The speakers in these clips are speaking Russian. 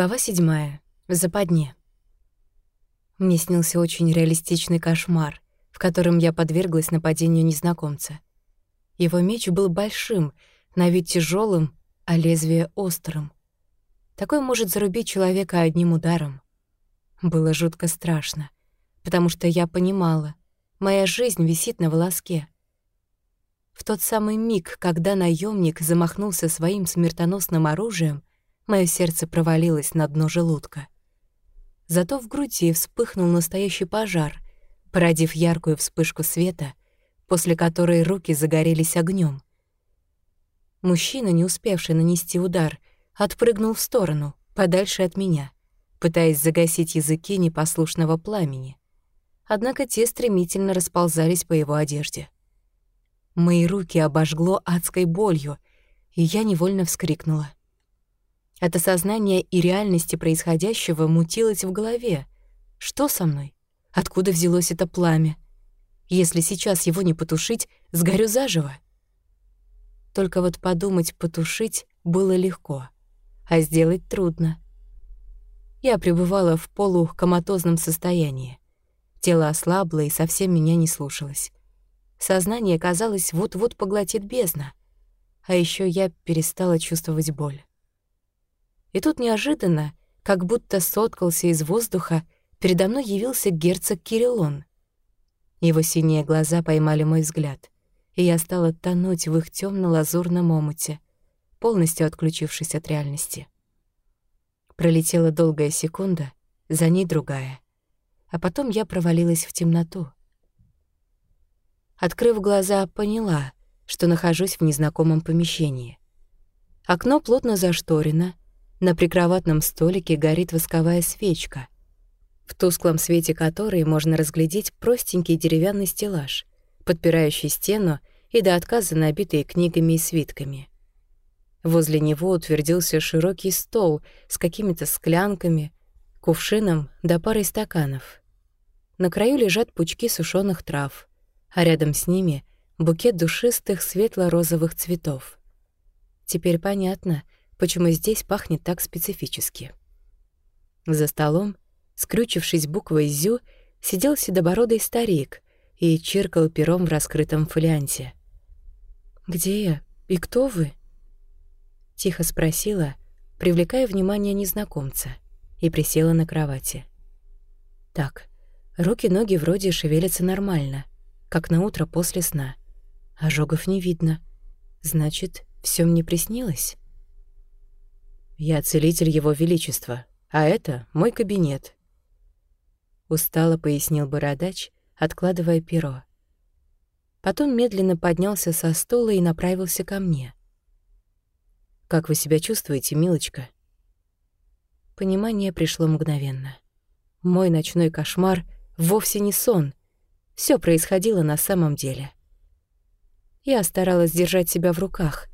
Глава седьмая. В западне. Мне снился очень реалистичный кошмар, в котором я подверглась нападению незнакомца. Его меч был большим, на вид тяжелым, а лезвие острым. Такой может зарубить человека одним ударом. Было жутко страшно, потому что я понимала, моя жизнь висит на волоске. В тот самый миг, когда наемник замахнулся своим смертоносным оружием, Моё сердце провалилось на дно желудка. Зато в груди вспыхнул настоящий пожар, породив яркую вспышку света, после которой руки загорелись огнем. Мужчина, не успевший нанести удар, отпрыгнул в сторону, подальше от меня, пытаясь загасить языки непослушного пламени. Однако те стремительно расползались по его одежде. Мои руки обожгло адской болью, и я невольно вскрикнула. От осознания и реальности происходящего мутилось в голове. Что со мной? Откуда взялось это пламя? Если сейчас его не потушить, сгорю заживо. Только вот подумать потушить было легко, а сделать трудно. Я пребывала в полукоматозном состоянии. Тело ослабло и совсем меня не слушалось. Сознание, казалось, вот-вот поглотит бездна. А еще я перестала чувствовать боль. И тут неожиданно, как будто соткался из воздуха, передо мной явился герцог Кириллон. Его синие глаза поймали мой взгляд, и я стала тонуть в их темно лазурном омуте, полностью отключившись от реальности. Пролетела долгая секунда, за ней другая. А потом я провалилась в темноту. Открыв глаза, поняла, что нахожусь в незнакомом помещении. Окно плотно зашторено, на прикроватном столике горит восковая свечка, в тусклом свете которой можно разглядеть простенький деревянный стеллаж, подпирающий стену и до отказа набитый книгами и свитками. Возле него утвердился широкий стол с какими-то склянками, кувшином да парой стаканов. На краю лежат пучки сушеных трав, а рядом с ними — букет душистых светло-розовых цветов. Теперь понятно — почему здесь пахнет так специфически. За столом, скрючившись буквой «зю», сидел седобородый старик и чиркал пером в раскрытом фолианте. «Где я? И кто вы?» Тихо спросила, привлекая внимание незнакомца, и присела на кровати. «Так, руки-ноги вроде шевелятся нормально, как на утро после сна. Ожогов не видно. Значит, все мне приснилось?» «Я целитель Его Величества, а это мой кабинет», — устало пояснил бородач, откладывая перо. Потом медленно поднялся со стола и направился ко мне. «Как вы себя чувствуете, милочка?» Понимание пришло мгновенно. Мой ночной кошмар вовсе не сон. Все происходило на самом деле. Я старалась держать себя в руках,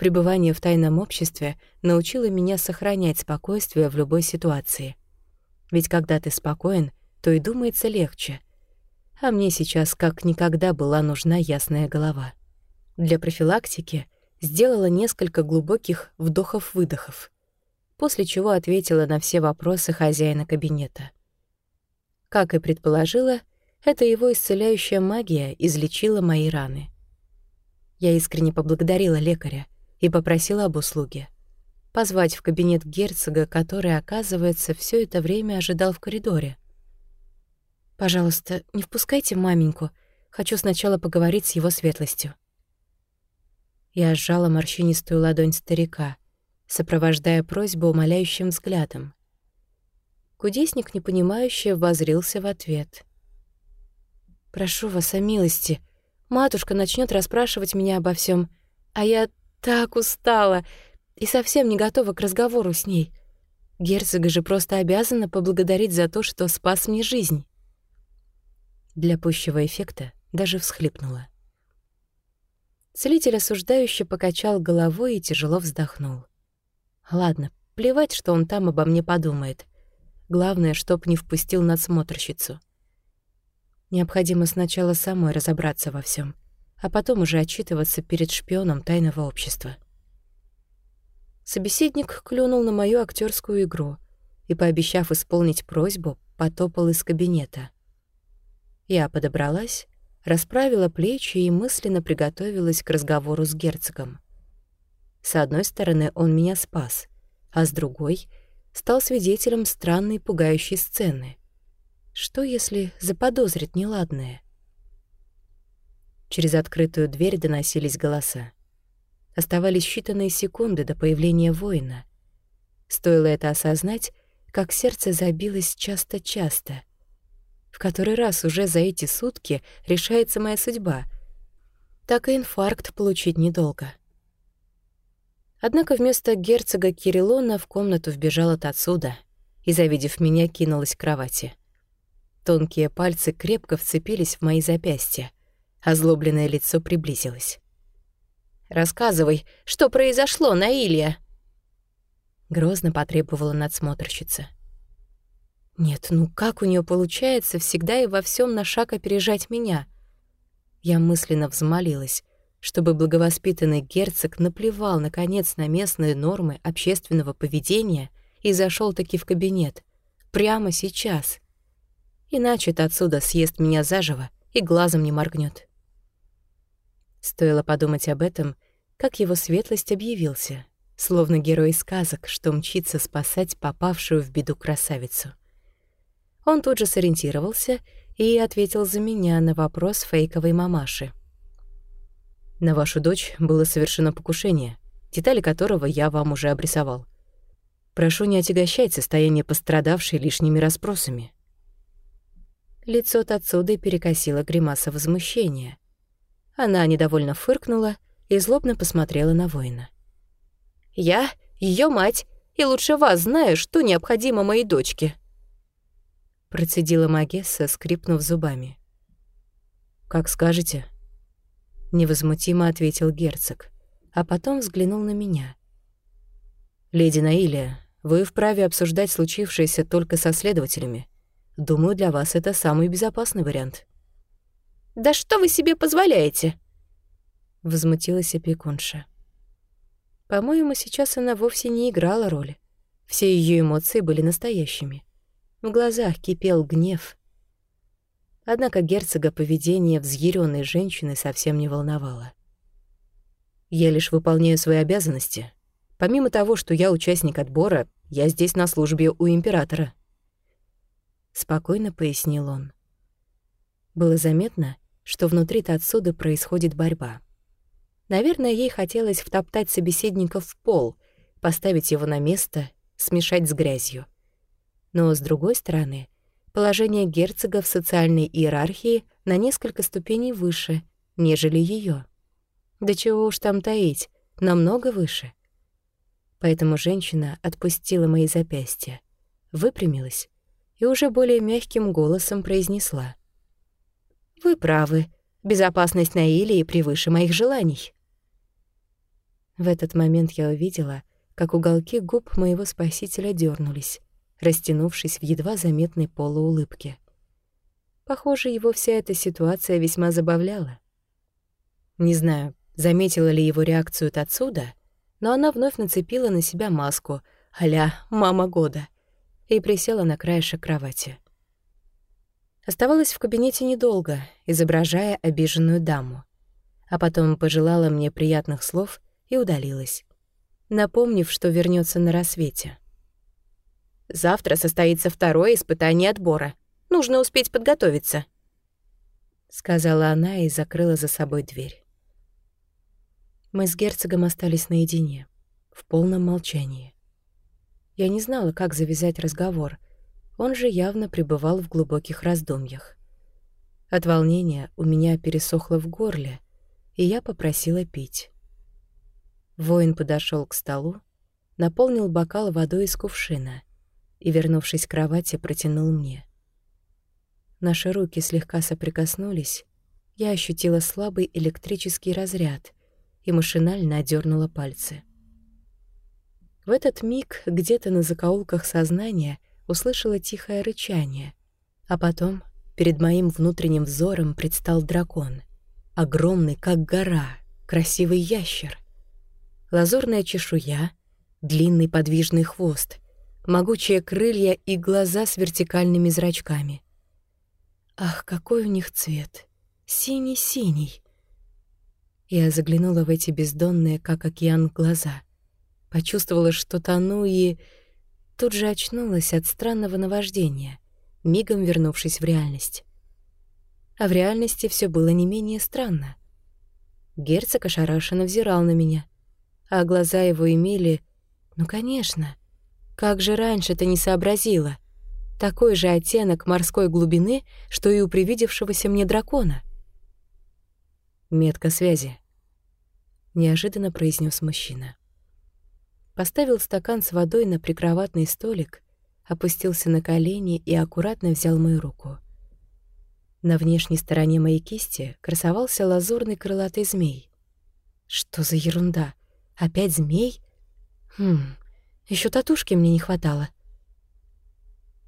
Пребывание в тайном обществе научило меня сохранять спокойствие в любой ситуации. Ведь когда ты спокоен, то и думается легче. А мне сейчас как никогда была нужна ясная голова. Для профилактики сделала несколько глубоких вдохов-выдохов, после чего ответила на все вопросы хозяина кабинета. Как и предположила, это его исцеляющая магия излечила мои раны. Я искренне поблагодарила лекаря, и попросила об услуге. Позвать в кабинет герцога, который, оказывается, все это время ожидал в коридоре. «Пожалуйста, не впускайте маменьку. Хочу сначала поговорить с его светлостью». Я сжала морщинистую ладонь старика, сопровождая просьбу умоляющим взглядом. Кудесник, непонимающе, возрился в ответ. «Прошу вас о милости. Матушка начнет расспрашивать меня обо всем, а я так устала и совсем не готова к разговору с ней. Герцога же просто обязана поблагодарить за то, что спас мне жизнь. Для пущего эффекта даже всхлипнула. Целитель осуждающе покачал головой и тяжело вздохнул. Ладно, плевать, что он там обо мне подумает. Главное, чтоб не впустил надсмотрщицу. Необходимо сначала самой разобраться во всем а потом уже отчитываться перед шпионом тайного общества. Собеседник клюнул на мою актерскую игру и, пообещав исполнить просьбу, потопал из кабинета. Я подобралась, расправила плечи и мысленно приготовилась к разговору с герцогом. С одной стороны, он меня спас, а с другой — стал свидетелем странной пугающей сцены. Что, если заподозрит неладное? Через открытую дверь доносились голоса. Оставались считанные секунды до появления воина. Стоило это осознать, как сердце забилось часто-часто. В который раз уже за эти сутки решается моя судьба. Так и инфаркт получить недолго. Однако вместо герцога Кириллона в комнату вбежала отсюда и, завидев меня, кинулась к кровати. Тонкие пальцы крепко вцепились в мои запястья. Озлобленное лицо приблизилось. Рассказывай, что произошло, Наилия?» Грозно потребовала надсмотрщица. «Нет, ну как у нее получается всегда и во всем на шаг опережать меня?» Я мысленно взмолилась, чтобы благовоспитанный герцог наплевал, наконец, на местные нормы общественного поведения и зашел таки в кабинет. Прямо сейчас. Иначе отсюда съест меня заживо и глазом не моргнет. Стоило подумать об этом, как его светлость объявился, словно герой сказок, что мчится спасать попавшую в беду красавицу. Он тут же сориентировался и ответил за меня на вопрос фейковой мамаши. «На вашу дочь было совершено покушение, детали которого я вам уже обрисовал. Прошу не отягощать состояние пострадавшей лишними расспросами». Лицо Тацуды перекосило гримаса возмущения, она недовольно фыркнула и злобно посмотрела на воина. «Я ее мать, и лучше вас знаю, что необходимо моей дочке». Процедила Магесса, скрипнув зубами. «Как скажете», — невозмутимо ответил герцог, а потом взглянул на меня. «Леди Наилия, вы вправе обсуждать случившееся только со следователями. Думаю, для вас это самый безопасный вариант». «Да что вы себе позволяете?» — возмутилась опекунша. По-моему, сейчас она вовсе не играла роли. Все ее эмоции были настоящими. В глазах кипел гнев. Однако герцога поведение взъяренной женщины совсем не волновало. «Я лишь выполняю свои обязанности. Помимо того, что я участник отбора, я здесь на службе у императора». Спокойно пояснил он. Было заметно, что внутри отсюда происходит борьба. Наверное, ей хотелось втоптать собеседника в пол, поставить его на место, смешать с грязью. Но, с другой стороны, положение герцога в социальной иерархии на несколько ступеней выше, нежели ее. Да чего уж там таить, намного выше. Поэтому женщина отпустила мои запястья, выпрямилась и уже более мягким голосом произнесла. «Вы правы. Безопасность Наилии превыше моих желаний». В этот момент я увидела, как уголки губ моего спасителя дернулись, растянувшись в едва заметной полуулыбке. Похоже, его вся эта ситуация весьма забавляла. Не знаю, заметила ли его реакцию отсюда, но она вновь нацепила на себя маску а «мама года» и присела на краешек кровати. Оставалась в кабинете недолго, изображая обиженную даму. А потом пожелала мне приятных слов и удалилась, напомнив, что вернется на рассвете. «Завтра состоится второе испытание отбора. Нужно успеть подготовиться», — сказала она и закрыла за собой дверь. Мы с герцогом остались наедине, в полном молчании. Я не знала, как завязать разговор — он же явно пребывал в глубоких раздумьях. От волнения у меня пересохло в горле, и я попросила пить. Воин подошел к столу, наполнил бокал водой из кувшина и, вернувшись к кровати, протянул мне. Наши руки слегка соприкоснулись, я ощутила слабый электрический разряд и машинально одернула пальцы. В этот миг где-то на закоулках сознания — услышала тихое рычание, а потом перед моим внутренним взором предстал дракон. Огромный, как гора, красивый ящер. Лазурная чешуя, длинный подвижный хвост, могучие крылья и глаза с вертикальными зрачками. Ах, какой у них цвет! Синий-синий! Я заглянула в эти бездонные, как океан, глаза. Почувствовала, что тону и... Тут же очнулась от странного наваждения, мигом вернувшись в реальность. А в реальности все было не менее странно. Герцог ошарашенно взирал на меня, а глаза его имели... Ну, конечно. Как же раньше ты не сообразила? Такой же оттенок морской глубины, что и у привидевшегося мне дракона. «Метка связи», — неожиданно произнес мужчина. Поставил стакан с водой на прикроватный столик, опустился на колени и аккуратно взял мою руку. На внешней стороне моей кисти красовался лазурный крылатый змей. Что за ерунда? Опять змей? Хм, еще татушки мне не хватало.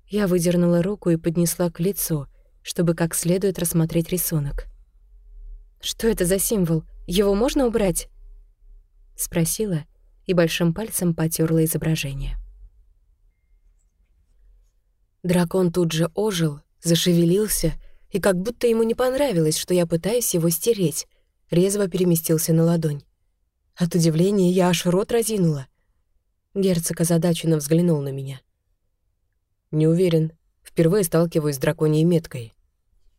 Я выдернула руку и поднесла к лицу, чтобы как следует рассмотреть рисунок. «Что это за символ? Его можно убрать?» Спросила и большим пальцем потерла изображение. Дракон тут же ожил, зашевелился, и как будто ему не понравилось, что я пытаюсь его стереть, резво переместился на ладонь. От удивления я аж рот разинула. Герцог озадаченно взглянул на меня. «Не уверен. Впервые сталкиваюсь с драконьей меткой.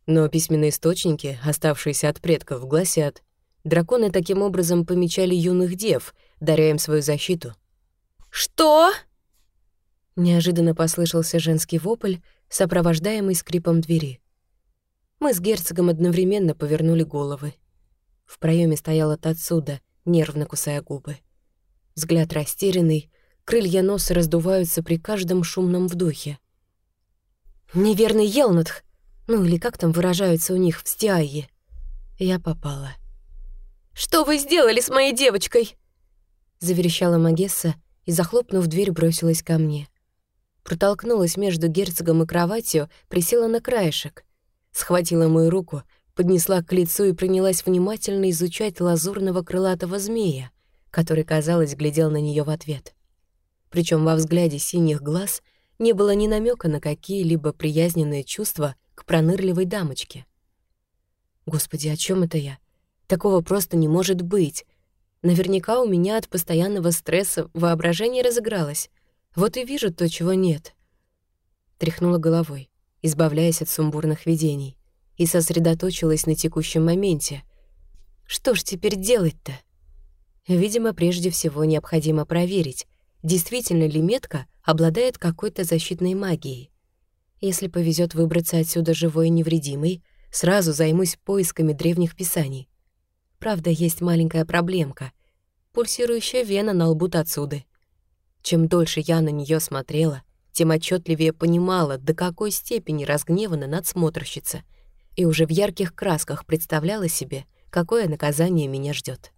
Но письменные источники, оставшиеся от предков, гласят, драконы таким образом помечали юных дев, даря им свою защиту. «Что?» Неожиданно послышался женский вопль, сопровождаемый скрипом двери. Мы с герцогом одновременно повернули головы. В проеме стояла Тацуда, нервно кусая губы. Взгляд растерянный, крылья носа раздуваются при каждом шумном вдохе. «Неверный Елнатх!» Ну или как там выражаются у них в стиае. Я попала. «Что вы сделали с моей девочкой?» Заверещала Магесса и, захлопнув дверь, бросилась ко мне. Протолкнулась между герцогом и кроватью, присела на краешек. Схватила мою руку, поднесла к лицу и принялась внимательно изучать лазурного крылатого змея, который, казалось, глядел на нее в ответ. Причем во взгляде синих глаз не было ни намека на какие-либо приязненные чувства к пронырливой дамочке. Господи, о чем это я? Такого просто не может быть. Наверняка у меня от постоянного стресса воображение разыгралось. Вот и вижу то, чего нет. Тряхнула головой, избавляясь от сумбурных видений, и сосредоточилась на текущем моменте. Что ж теперь делать-то? Видимо, прежде всего необходимо проверить, действительно ли метка обладает какой-то защитной магией. Если повезет выбраться отсюда живой и невредимой, сразу займусь поисками древних писаний. Правда, есть маленькая проблемка — пульсирующая вена на лбу отсюда. Чем дольше я на нее смотрела, тем отчетливее понимала, до какой степени разгневана надсмотрщица, и уже в ярких красках представляла себе, какое наказание меня ждет.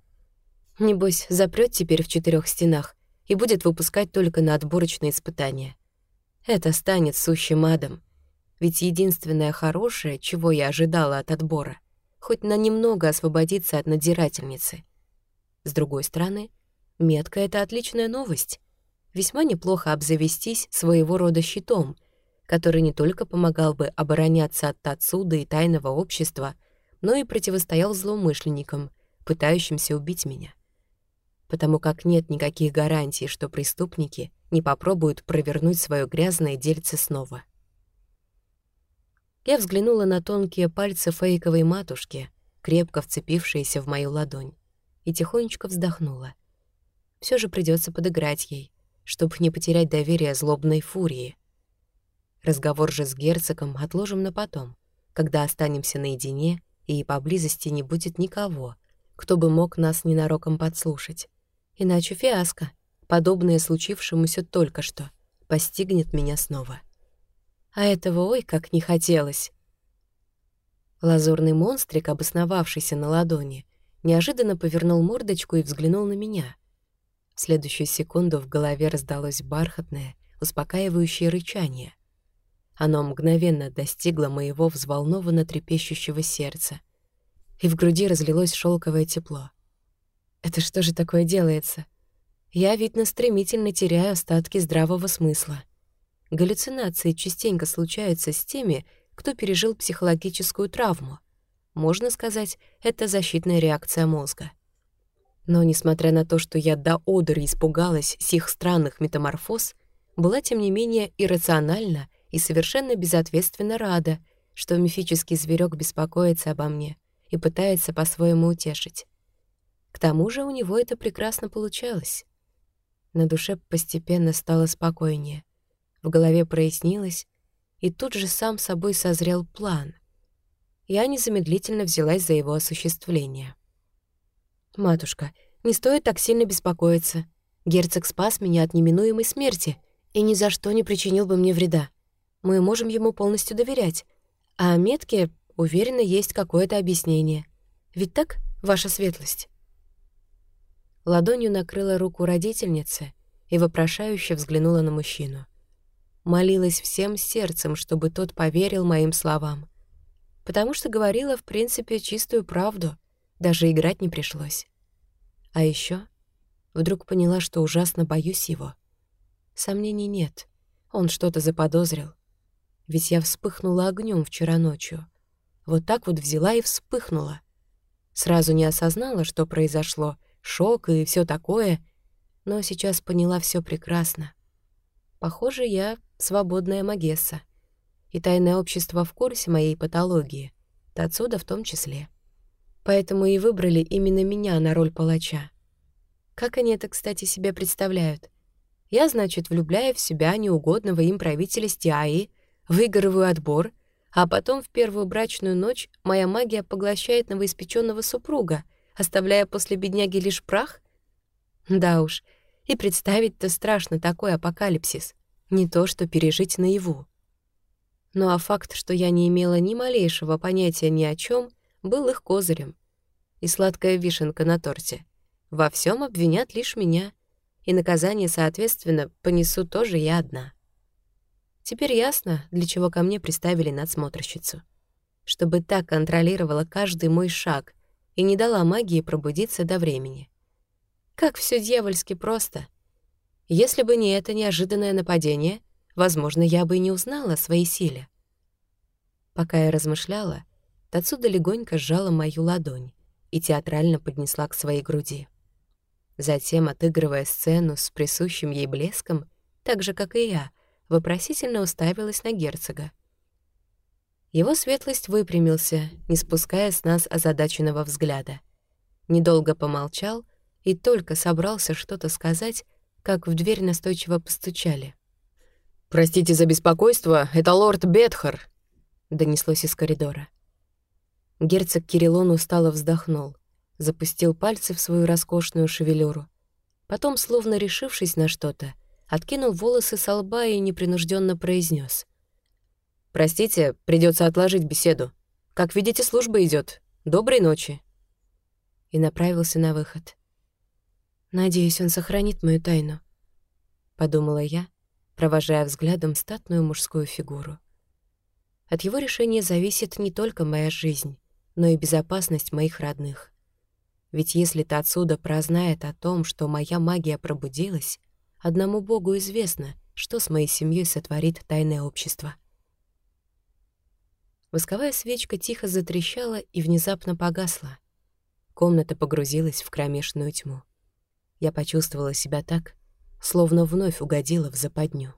Небось, запрет теперь в четырех стенах и будет выпускать только на отборочные испытания — это станет сущим адом. Ведь единственное хорошее, чего я ожидала от отбора, хоть на немного освободиться от надзирательницы. С другой стороны, метка — это отличная новость. Весьма неплохо обзавестись своего рода щитом, который не только помогал бы обороняться от отсюда и тайного общества, но и противостоял злоумышленникам, пытающимся убить меня. Потому как нет никаких гарантий, что преступники не попробуют провернуть свое грязное дельце снова. Я взглянула на тонкие пальцы фейковой матушки, крепко вцепившиеся в мою ладонь, и тихонечко вздохнула. Все же придется подыграть ей, чтобы не потерять доверие злобной фурии. Разговор же с герцогом отложим на потом, когда останемся наедине и поблизости не будет никого, кто бы мог нас ненароком подслушать. Иначе фиаско подобное случившемуся только что, постигнет меня снова. А этого ой как не хотелось. Лазурный монстрик, обосновавшийся на ладони, неожиданно повернул мордочку и взглянул на меня. В следующую секунду в голове раздалось бархатное, успокаивающее рычание. Оно мгновенно достигло моего взволнованно трепещущего сердца, и в груди разлилось шелковое тепло. Это что же такое делается? Я, видно, стремительно теряю остатки здравого смысла. Галлюцинации частенько случаются с теми, кто пережил психологическую травму. Можно сказать, это защитная реакция мозга. Но, несмотря на то, что я до одури испугалась сих странных метаморфоз, была, тем не менее, иррациональна и совершенно безответственно рада, что мифический зверек беспокоится обо мне и пытается по-своему утешить. К тому же у него это прекрасно получалось. На душе постепенно стало спокойнее. В голове прояснилось, и тут же сам собой созрел план. Я незамедлительно взялась за его осуществление. «Матушка, не стоит так сильно беспокоиться. Герцог спас меня от неминуемой смерти и ни за что не причинил бы мне вреда. Мы можем ему полностью доверять. А о метке, уверенно, есть какое-то объяснение. Ведь так, ваша светлость?» Ладонью накрыла руку родительницы и вопрошающе взглянула на мужчину. Молилась всем сердцем, чтобы тот поверил моим словам. Потому что говорила, в принципе, чистую правду, даже играть не пришлось. А еще вдруг поняла, что ужасно боюсь его. Сомнений нет, он что-то заподозрил. Ведь я вспыхнула огнем вчера ночью. Вот так вот взяла и вспыхнула. Сразу не осознала, что произошло, шок и все такое, но сейчас поняла все прекрасно. Похоже, я свободная Магесса, и тайное общество в курсе моей патологии, да отсюда в том числе. Поэтому и выбрали именно меня на роль палача. Как они это, кстати, себе представляют? Я, значит, влюбляю в себя неугодного им правителя Стиаи, выигрываю отбор, а потом в первую брачную ночь моя магия поглощает новоиспеченного супруга, оставляя после бедняги лишь прах? Да уж, и представить-то страшно такой апокалипсис. Не то, что пережить наяву. Ну а факт, что я не имела ни малейшего понятия ни о чем, был их козырем. И сладкая вишенка на торте. Во всем обвинят лишь меня, и наказание, соответственно, понесу тоже я одна. Теперь ясно, для чего ко мне приставили надсмотрщицу. Чтобы так контролировала каждый мой шаг и не дала магии пробудиться до времени. Как все дьявольски просто. Если бы не это неожиданное нападение, возможно, я бы и не узнала о своей силе. Пока я размышляла, Тацуда легонько сжала мою ладонь и театрально поднесла к своей груди. Затем, отыгрывая сцену с присущим ей блеском, так же, как и я, вопросительно уставилась на герцога. Его светлость выпрямился, не спуская с нас озадаченного взгляда. Недолго помолчал — и только собрался что-то сказать, как в дверь настойчиво постучали. «Простите за беспокойство, это лорд Бетхар», — донеслось из коридора. Герцог Кириллон устало вздохнул, запустил пальцы в свою роскошную шевелюру. Потом, словно решившись на что-то, откинул волосы со лба и непринужденно произнес: «Простите, придется отложить беседу. Как видите, служба идет. Доброй ночи». И направился на выход. Надеюсь, он сохранит мою тайну, подумала я, провожая взглядом статную мужскую фигуру. От его решения зависит не только моя жизнь, но и безопасность моих родных. Ведь если отсюда прознает о том, что моя магия пробудилась, одному Богу известно, что с моей семьей сотворит тайное общество. Восковая свечка тихо затрещала и внезапно погасла. Комната погрузилась в кромешную тьму. Я почувствовала себя так, словно вновь угодила в западню.